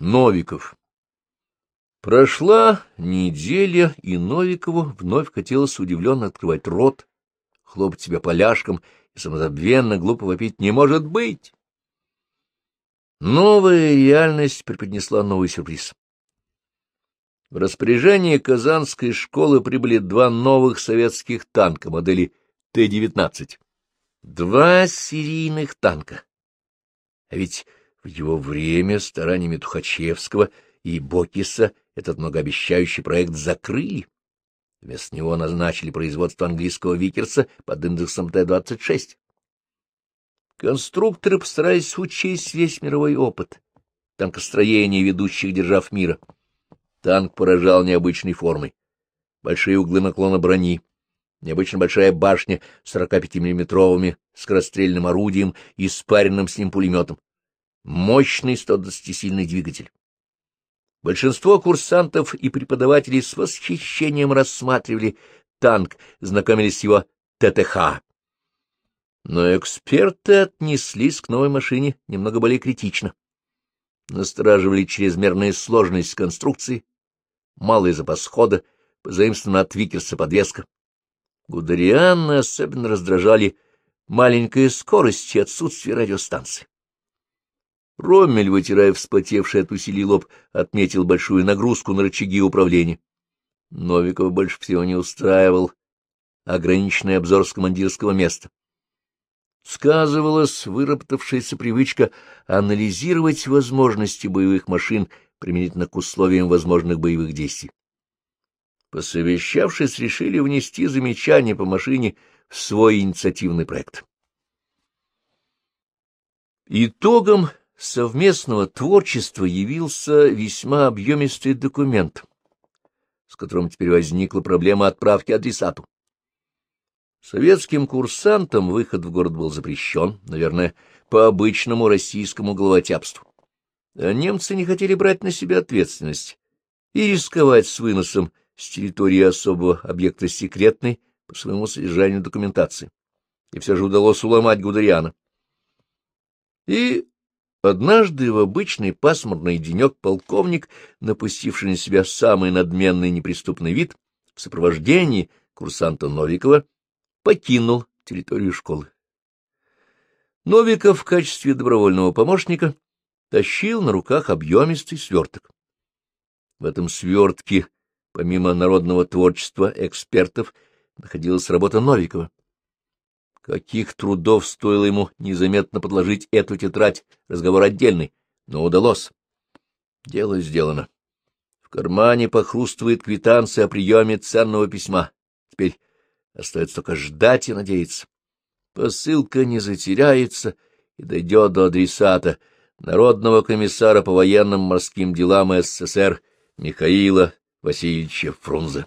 Новиков. Прошла неделя, и Новикову вновь хотелось удивленно открывать рот, хлопать себя поляшком и самозабвенно глупо вопить «не может быть!». Новая реальность преподнесла новый сюрприз. В распоряжение Казанской школы прибыли два новых советских танка модели Т-19. Два серийных танка. А ведь в его время стараниями Тухачевского и Бокиса этот многообещающий проект закрыли. Вместо него назначили производство английского Викерса под индексом Т-26. Конструкторы постарались учесть весь мировой опыт танкостроения ведущих держав мира. Танк поражал необычной формой. Большие углы наклона брони, необычно большая башня с 45-миллиметровыми скорострельным орудием и спаренным с ним пулеметом мощный 120-сильный двигатель. Большинство курсантов и преподавателей с восхищением рассматривали танк, знакомились с его ТТХ. Но эксперты отнеслись к новой машине немного более критично. Настораживали чрезмерная сложность конструкции, малый запас хода, позаимствованная от Викерса подвеска. Гудериана особенно раздражали маленькая скорость и отсутствие радиостанции. Роммель, вытирая вспотевший от усилий лоб, отметил большую нагрузку на рычаги управления. Новикова больше всего не устраивал ограниченный обзор с командирского места. Сказывалась выработавшаяся привычка анализировать возможности боевых машин применительно к условиям возможных боевых действий. Посовещавшись, решили внести замечания по машине в свой инициативный проект. Итогом совместного творчества явился весьма объемистый документ, с которым теперь возникла проблема отправки адресату. Советским курсантам выход в город был запрещен, наверное, по обычному российскому головотяпству. А немцы не хотели брать на себя ответственность и рисковать с выносом с территории особого объекта секретной по своему содержанию документации. И все же удалось уломать Гудериана. И Однажды в обычный пасмурный денек полковник, напустивший на себя самый надменный неприступный вид, в сопровождении курсанта Новикова, покинул территорию школы. Новиков в качестве добровольного помощника тащил на руках объемистый сверток. В этом свертке, помимо народного творчества экспертов, находилась работа Новикова. Каких трудов стоило ему незаметно подложить эту тетрадь, разговор отдельный, но удалось. Дело сделано. В кармане похрустывает квитанция о приеме ценного письма. Теперь остается только ждать и надеяться. Посылка не затеряется и дойдет до адресата, народного комиссара по военным морским делам СССР Михаила Васильевича Фрунзе.